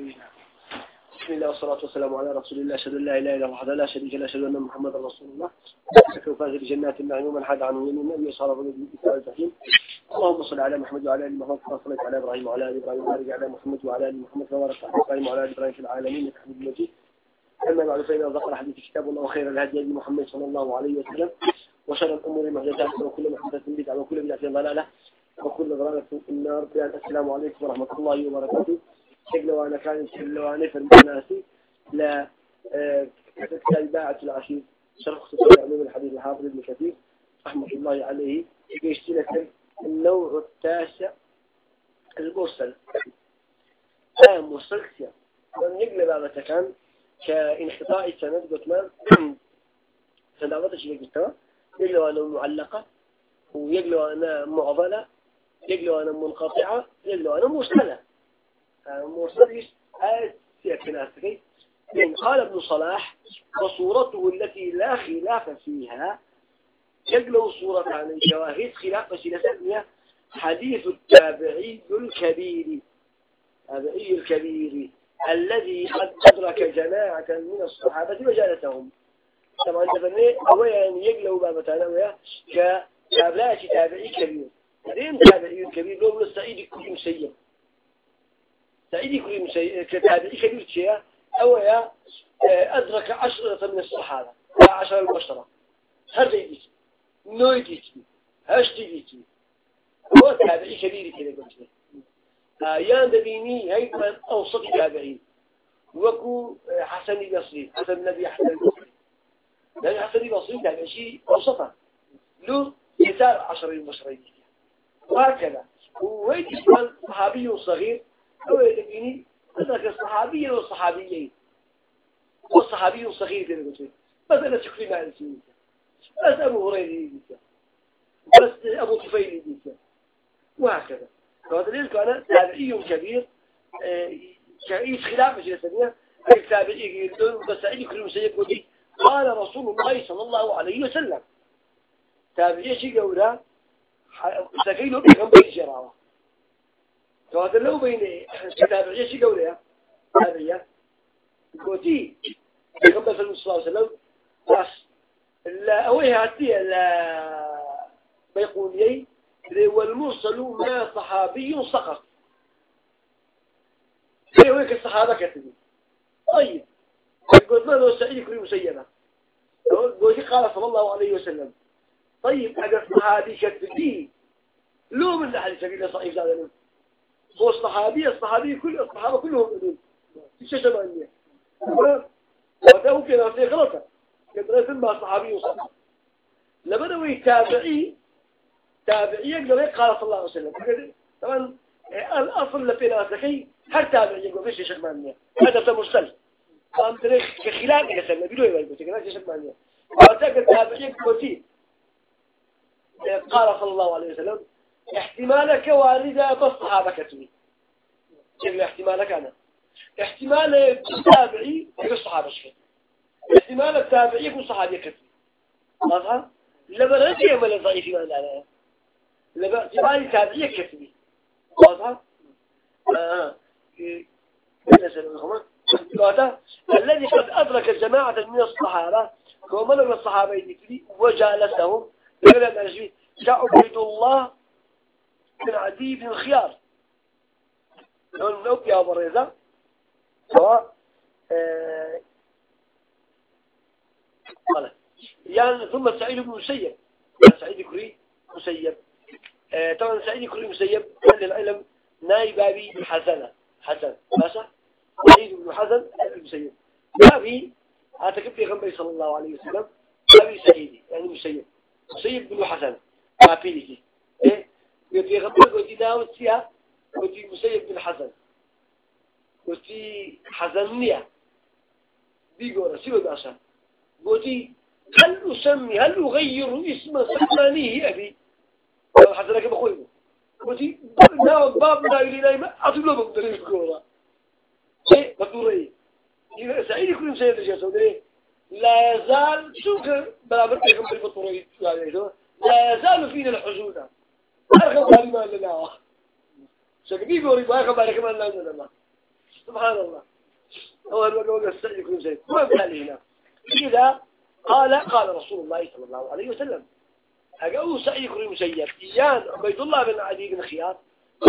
بسم الله والصلاة والسلام على رسول الله. أشهد أن لا إله إلا الله. لا شريك له. أشهد أن محمدا رسول الله. سوف فاز بجنات النعيم ومن حاد عنه من النبي وصار النبي الجحيم. اللهم صل على محمد وعلى آل محمد كما صليت على إبراهيم وعلى آل إبراهيم وبارك على محمد وعلى آل محمد كما باركت على إبراهيم وعلى آل إبراهيم في العالمين إنك حميد مجيد. أما بعد فإن أصدق الحديث كتاب الله وخير الهدي هدي محمد صلى الله عليه وسلم. وشر الأمور محدثاتها وكل محدثة بدعة وكل بدعة ضلالة وكل ضلالة في النار. السلام عليكم ورحمة الله وبركاته. شكل وأنا كان شكل وأنا في الناس لا آه، كتاب باعة العشير شرح اختصار علوم الحديث الحافظ ابن كثير رحمة الله عليه يشترك النوع التاسع المرسل. آه مرسل كثير. من يقلب هذا كان كانقطاع السند قلت ما سندعوة شيء قلت يقلب أنا معلقة ويقلب أنا معضلة يقلب أنا منقطعة يقلب أنا مرسلة. آه، مرسل آية يعني قال ابن صلاح وصورته التي لا خلاف فيها يقلو صورة عن الشواهد خلاف بس نسميها حديث التابعي الكبير التابعي الكبير الذي قد أدرك جماعة من الصحابة وجالتهم طبعا تفني أولا يعني يقلو بابتانا ويا كتابعي تابعي كبير. لين تابعي كبير لو من السعيد كل مسيب. سعيد مسيب كتابعي كبير شيء؟ أولا أدرك عشرة من الصحابة. عشر البشرة. هذا يجي نوي ديتي هاش ديتي هو تابعي كبير كده قلت يان دبيني هيدا أوسط تابعين وكو حسن البصري حسن النبي حسن البصري. لأن حسن البصري تابع شيء أوسطه له يسار عشر البشرين وهكذا. ويجي صحابي صغير. هو يدبيني أدرك الصحابي والصحابيين والصحابي صغير كده قلت مثلا تكفي مع السنين بس أبو هريرة بس أبو طفيل وهكذا. فهذا ليس كان تابعي كبير كعيد خلاف مجلة ثانية أي تابعي يقولون بس أي كل مسيب ودي قال رسول الله صلى الله عليه وسلم. تابعي شيء قولا سكينه بيغنبر الجراوة فهذا لو بين تابعي شيء قولا تابعي قوتي. صلى الله عليه وسلم. بس. لا أوي هاتي لا. بيقولي والمرسل ما صحابي سقط. في ويك الصحابة كتبوا طيب. قلت له سعيد كريم مسيبة. قلت قال صلى الله عليه وسلم. طيب هذا الصحابي كتبي لو من أحد سبيل صحيح هذا هو الصحابي الصحابي كل الصحابة كلهم أدون إيش شبه وده ممكن أصلي غلطة. كدرس ما صحابي وصحابي. لبدوي تابعي تابعي يقدر قال صلى الله عليه وسلم. طبعا الأصل لبينا أسكي هر تابعي يقول فيش شيخ مانيا هذا مرسل قام تاريخ كخلاف يسمى بلوي يقول كنا شيخ مانيا وأعتقد تابعي يقول قال صلى الله عليه وسلم احتمالك واردة بس صحابة كتبي كيف احتمالك أنا؟ احتمال التابعي يقول صحابة شكل احتمال التابعي يكون صحابي كثير واضح لما رجع من الضعيف ما لا لما احتمال التابعي كثير واضح آه الذي قد أدرك جماعة من الصحابة ومن من الصحابة يكفي وجالسهم الأجوي كعبيد الله بن عدي بن الخيار لو نوك يا أبو ريزة. سواء قال يعني ثم سعيد بن مسيب. سعيد كري مسيب. آه طبعا سعيد كري مسيب. أهل العلم نايب أبي حسنة حسن. ماشا سعيد بن حسن المسيب. أبي أعتقد في غنبي صلى الله عليه وسلم؟ أبي سعيد. يعني مسيب. مسيب بن حسن. ما فيه إيه يتي غنبي قلت داود فيها قلت مسيب بن حسن قلت حسنية بيقول سيبه باشا قلتي هل أسمي هل أغير اسم سمانيه أبي؟ حتى لك بخوي قلتي ناو باب لا يلي ما أطلب بقدر يقوله إيه بدوري إذا سعيد يكون سيد الجسد لا يزال شوك برابر بيكم بالبطوري لا يزال فينا الحزونة. ما لنا شكبي بوري أرغب عليك ما لنا سبحان الله. هو الوقت السعي يكون زين. ما قال إذا قال قال رسول الله صلى الله عليه وسلم. أقول سعي يكون مسيب إيان عبيد الله بن عدي بن خيار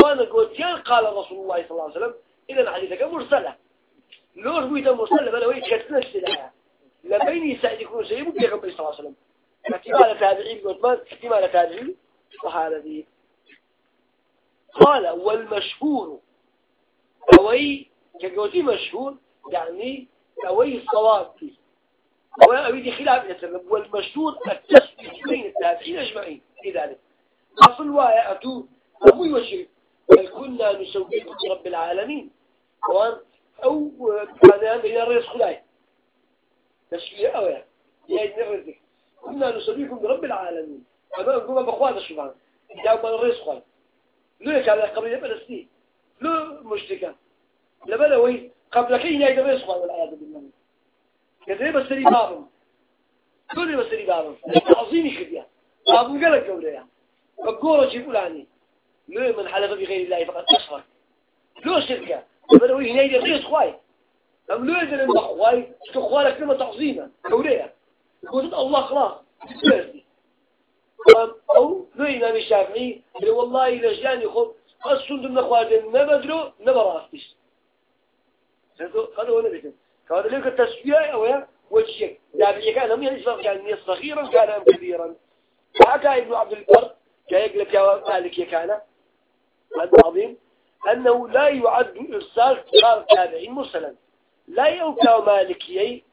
وأنا قلت يان قال رسول الله صلى الله عليه وسلم. إذا حديثك مرسلة. لوش بيت مرسلة بلا ويت كتنا السلاح. لبيني سعي يكون مسيب وبيغم صلى الله عليه وسلم. احتمال تابعين قلت ما احتمال تابعين. وهذا قال والمشهور أوي كقولتي مشهور يعني أوي الصواب فيه أو أوي خلاف يسلم والمشهور التسبيح بين التابعين أجمعين في ذلك. أصل وايا أتو أبو يوشي بل كنا نسويكم برب العالمين. أو كان إلى الرئيس خلاي. تسوية أوي. يعني نرزق كنا نسويكم برب العالمين. أما أقول بأخوات الشبان إذا ما الرئيس خلاي. لو كان قبل فلسطين لو مشتكى لبلوي قبل كي ينادي رزقا والعياذ بالله. كذي بسري بابهم كل بسري بابهم عظيم كبير أبو قالك قولي فقولوا شيء فلاني لو من حلف بغير الله فقد أشرك. لو شركة. لبلوي ينادي رزق خواي أم لو يدل أن خواي تخوالك كلمة تعظيمة. قولي يقول الله خلاص. أو لو إمام الشافعي والله إذا جاني خب أصل من أخواتي نبدلو نبراستيش هذا هو نبيتم كهذا ليك التسوية أو وجهك. دابعي كان لم يصغر كان صغيرا كان كبيرا حكى ابن عبد البر كيقلب يا مالك كان. هذا عظيم. أنه لا يعد إرسال قرار تابعين مرسلا. لا يوكى مالكيي